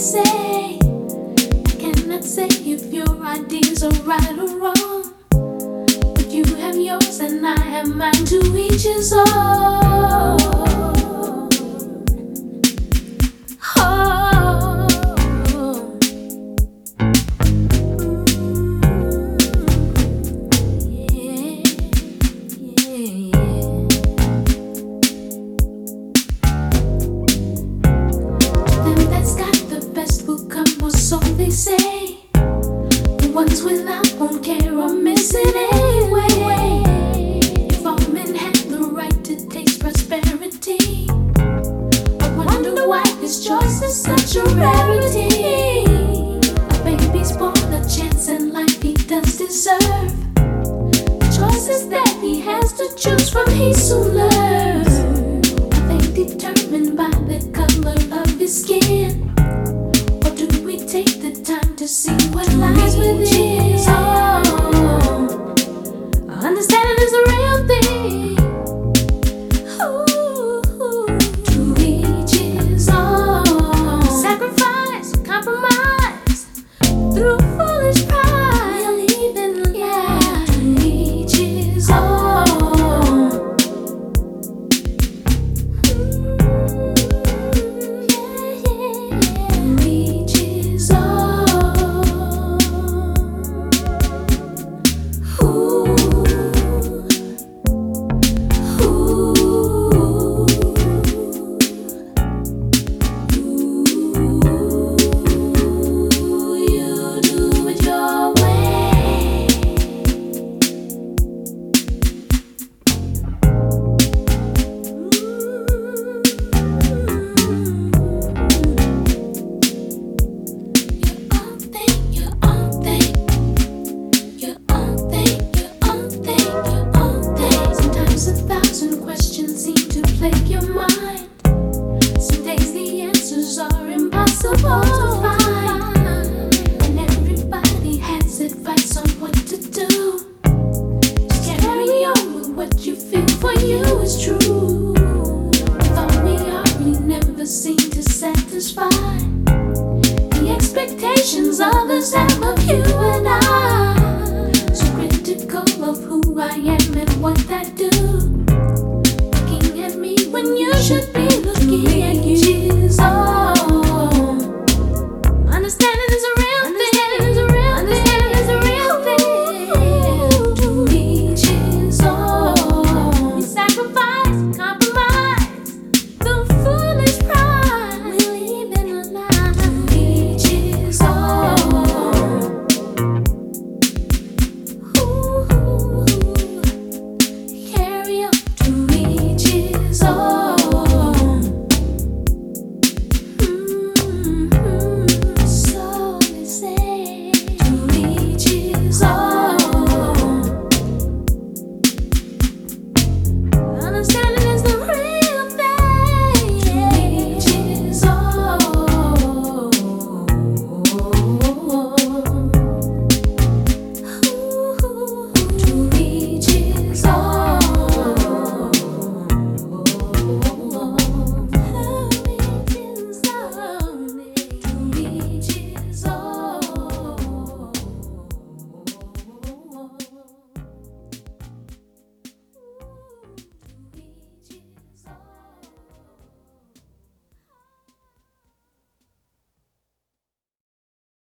say. I cannot say if your ideas are right or wrong. But you have yours and I have mine to each his own. So they say. The ones without won't care or miss it anyway. If all men had the right to taste prosperity, I wonder why his choice is such a rarity. A baby's born a chance in life he does deserve. The choices that he has to choose from, he soon learns. They determined by the color of his skin? Understanding is the real thing. Answers are impossible to find, And everybody has advice on what to find. And everybody